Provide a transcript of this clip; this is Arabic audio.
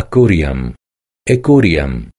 أكوريوم أكوريوم